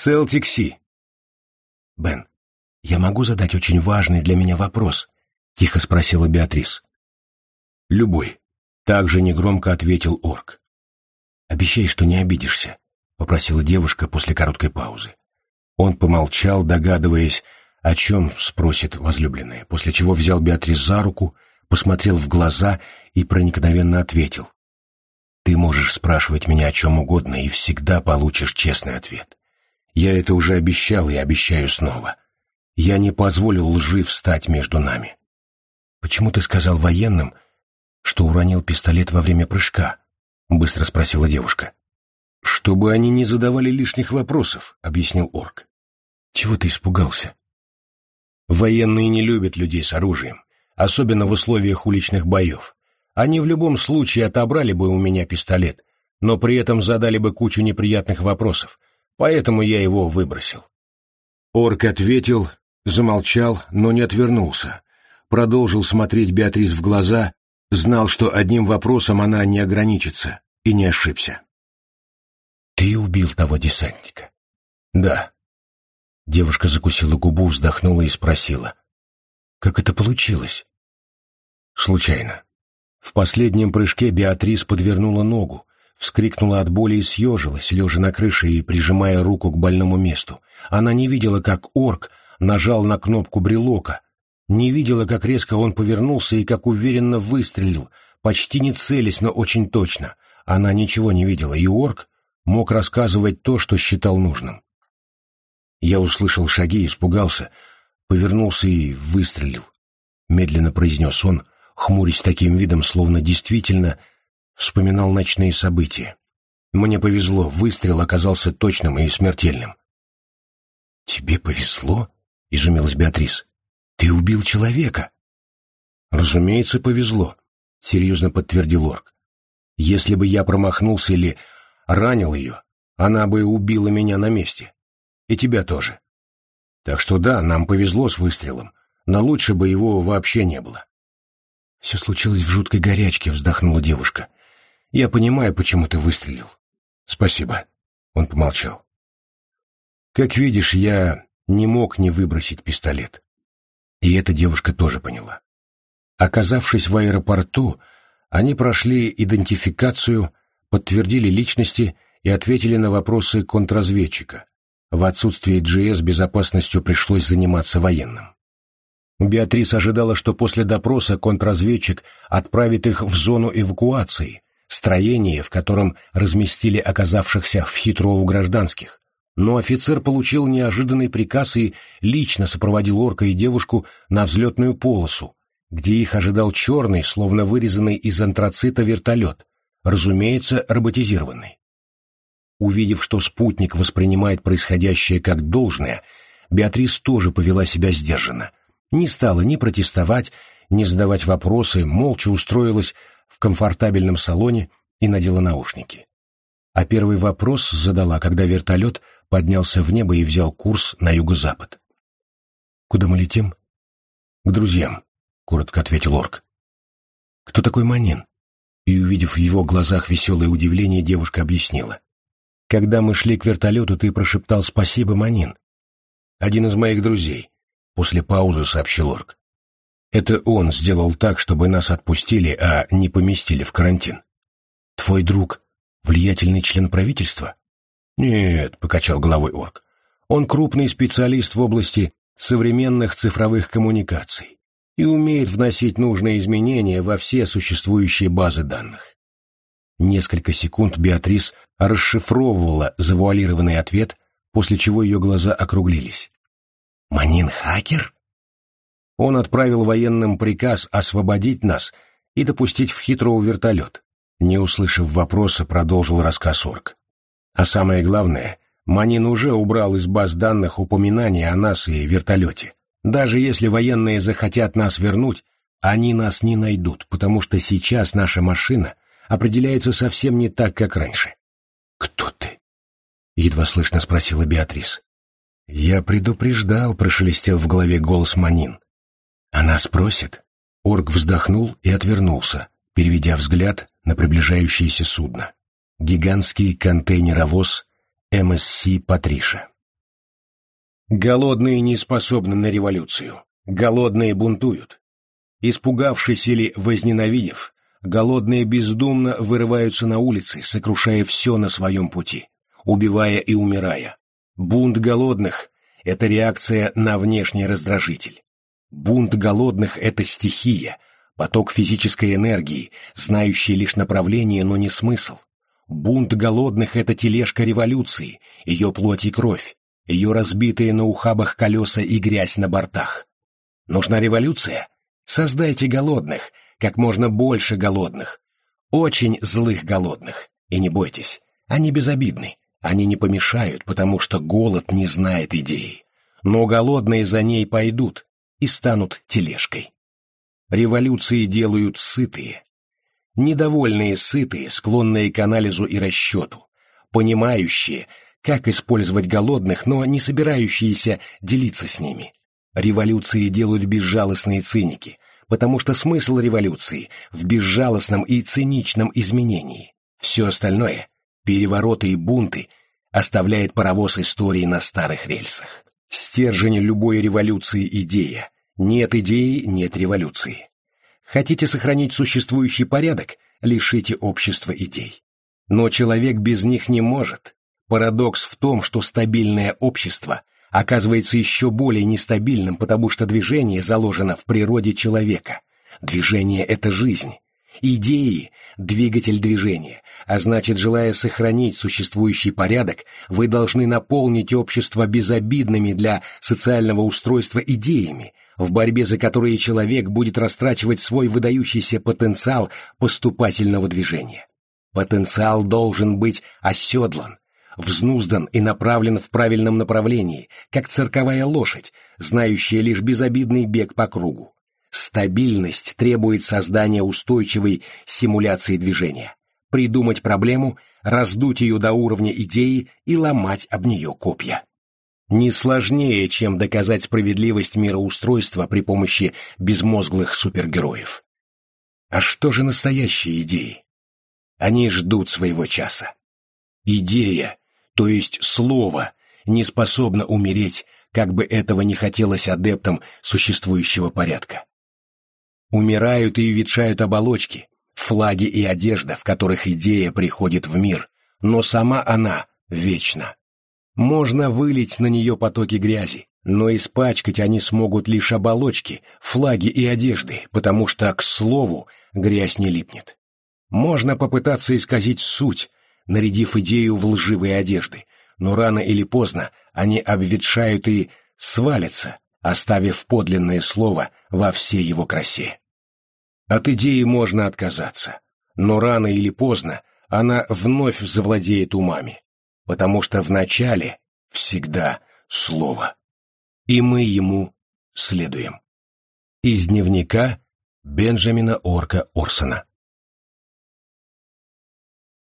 Селтик Си. Бен, я могу задать очень важный для меня вопрос? Тихо спросила Беатрис. Любой. Также негромко ответил орк. Обещай, что не обидишься, попросила девушка после короткой паузы. Он помолчал, догадываясь, о чем спросит возлюбленная, после чего взял Беатрис за руку, посмотрел в глаза и проникновенно ответил. «Ты можешь спрашивать меня о чем угодно и всегда получишь честный ответ. Я это уже обещал и обещаю снова. Я не позволил лжи встать между нами». «Почему ты сказал военным, что уронил пистолет во время прыжка?» — быстро спросила девушка. «Чтобы они не задавали лишних вопросов», — объяснил орк. «Чего ты испугался?» Военные не любят людей с оружием, особенно в условиях уличных боев. Они в любом случае отобрали бы у меня пистолет, но при этом задали бы кучу неприятных вопросов, поэтому я его выбросил. Орк ответил, замолчал, но не отвернулся. Продолжил смотреть Беатрис в глаза, знал, что одним вопросом она не ограничится, и не ошибся. «Ты убил того десантника?» «Да», Девушка закусила губу, вздохнула и спросила. «Как это получилось?» «Случайно. В последнем прыжке Беатрис подвернула ногу, вскрикнула от боли и съежилась, лежа на крыше и прижимая руку к больному месту. Она не видела, как орк нажал на кнопку брелока, не видела, как резко он повернулся и как уверенно выстрелил, почти не целясь, но очень точно. Она ничего не видела, и орк мог рассказывать то, что считал нужным. Я услышал шаги, испугался, повернулся и выстрелил. Медленно произнес он, хмурясь таким видом, словно действительно вспоминал ночные события. Мне повезло, выстрел оказался точным и смертельным. «Тебе повезло?» — изумилась Беатрис. «Ты убил человека!» «Разумеется, повезло», — серьезно подтвердил Орк. «Если бы я промахнулся или ранил ее, она бы убила меня на месте. И тебя тоже. Так что да, нам повезло с выстрелом, но лучше бы его вообще не было. Все случилось в жуткой горячке, вздохнула девушка. Я понимаю, почему ты выстрелил. Спасибо. Он помолчал. Как видишь, я не мог не выбросить пистолет. И эта девушка тоже поняла. Оказавшись в аэропорту, они прошли идентификацию, подтвердили личности и ответили на вопросы контрразведчика, в отсутствие GS безопасностью пришлось заниматься военным. Беатрис ожидала, что после допроса контрразведчик отправит их в зону эвакуации, строение, в котором разместили оказавшихся в Хитроу гражданских. Но офицер получил неожиданный приказ и лично сопроводил орка и девушку на взлетную полосу, где их ожидал черный, словно вырезанный из антрацита вертолет, разумеется, роботизированный. Увидев, что спутник воспринимает происходящее как должное, Беатрис тоже повела себя сдержанно. Не стала ни протестовать, ни задавать вопросы, молча устроилась в комфортабельном салоне и надела наушники. А первый вопрос задала, когда вертолет поднялся в небо и взял курс на юго-запад. «Куда мы летим?» «К друзьям», — коротко ответил Орк. «Кто такой Манин?» И, увидев в его глазах веселое удивление, девушка объяснила. Когда мы шли к вертолету, ты прошептал «Спасибо, Манин». Один из моих друзей. После паузы сообщил Орк. Это он сделал так, чтобы нас отпустили, а не поместили в карантин. Твой друг — влиятельный член правительства? Нет, — покачал головой Орк. Он крупный специалист в области современных цифровых коммуникаций и умеет вносить нужные изменения во все существующие базы данных. Несколько секунд Беатрис расшифровывала завуалированный ответ, после чего ее глаза округлились. «Манин хакер?» Он отправил военным приказ освободить нас и допустить в хитрого вертолет. Не услышав вопроса, продолжил рассказ Орк. А самое главное, Манин уже убрал из баз данных упоминания о нас и вертолете. Даже если военные захотят нас вернуть, они нас не найдут, потому что сейчас наша машина определяется совсем не так, как раньше. «Кто ты?» — едва слышно спросила Беатрис. «Я предупреждал», — прошелестел в голове голос Манин. «Она спросит?» Орк вздохнул и отвернулся, переведя взгляд на приближающееся судно. Гигантский контейнеровоз МСС «Патриша». Голодные не способны на революцию. Голодные бунтуют. Испугавшись или возненавидев, голодные бездумно вырываются на улицы, сокрушая все на своем пути, убивая и умирая. Бунт голодных — это реакция на внешний раздражитель. Бунт голодных — это стихия, поток физической энергии, знающий лишь направление, но не смысл. Бунт голодных — это тележка революции, ее плоть и кровь, ее разбитые на ухабах колеса и грязь на бортах. Нужна революция? Создайте голодных, как можно больше голодных. Очень злых голодных. И не бойтесь, они безобидны. Они не помешают, потому что голод не знает идеи. Но голодные за ней пойдут и станут тележкой. Революции делают сытые. Недовольные сытые, склонные к анализу и расчету. Понимающие, как использовать голодных, но не собирающиеся делиться с ними. Революции делают безжалостные циники, потому что смысл революции в безжалостном и циничном изменении. Все остальное — перевороты и бунты — оставляет паровоз истории на старых рельсах. Стержень любой революции — идея. Нет идеи — нет революции. Хотите сохранить существующий порядок — лишите общества идей. Но человек без них не может. Парадокс в том, что стабильное общество оказывается еще более нестабильным, потому что движение заложено в природе человека. Движение — это жизнь. Идеи — двигатель движения, а значит, желая сохранить существующий порядок, вы должны наполнить общество безобидными для социального устройства идеями, в борьбе за которые человек будет растрачивать свой выдающийся потенциал поступательного движения. Потенциал должен быть оседлан, взнуздан и направлен в правильном направлении, как цирковая лошадь, знающая лишь безобидный бег по кругу. Стабильность требует создания устойчивой симуляции движения. Придумать проблему, раздуть ее до уровня идеи и ломать об нее копья. Не сложнее, чем доказать справедливость мироустройства при помощи безмозглых супергероев. А что же настоящие идеи? Они ждут своего часа. Идея то есть слово, не способно умереть, как бы этого не хотелось адептам существующего порядка. Умирают и ветшают оболочки, флаги и одежда, в которых идея приходит в мир, но сама она вечна. Можно вылить на нее потоки грязи, но испачкать они смогут лишь оболочки, флаги и одежды, потому что, к слову, грязь не липнет. Можно попытаться исказить суть, нарядив идею в лживые одежды, но рано или поздно они обветшают и свалятся, оставив подлинное слово во всей его красе. От идеи можно отказаться, но рано или поздно она вновь завладеет умами, потому что в начале всегда слово, и мы ему следуем. Из дневника Бенджамина Орка Орсона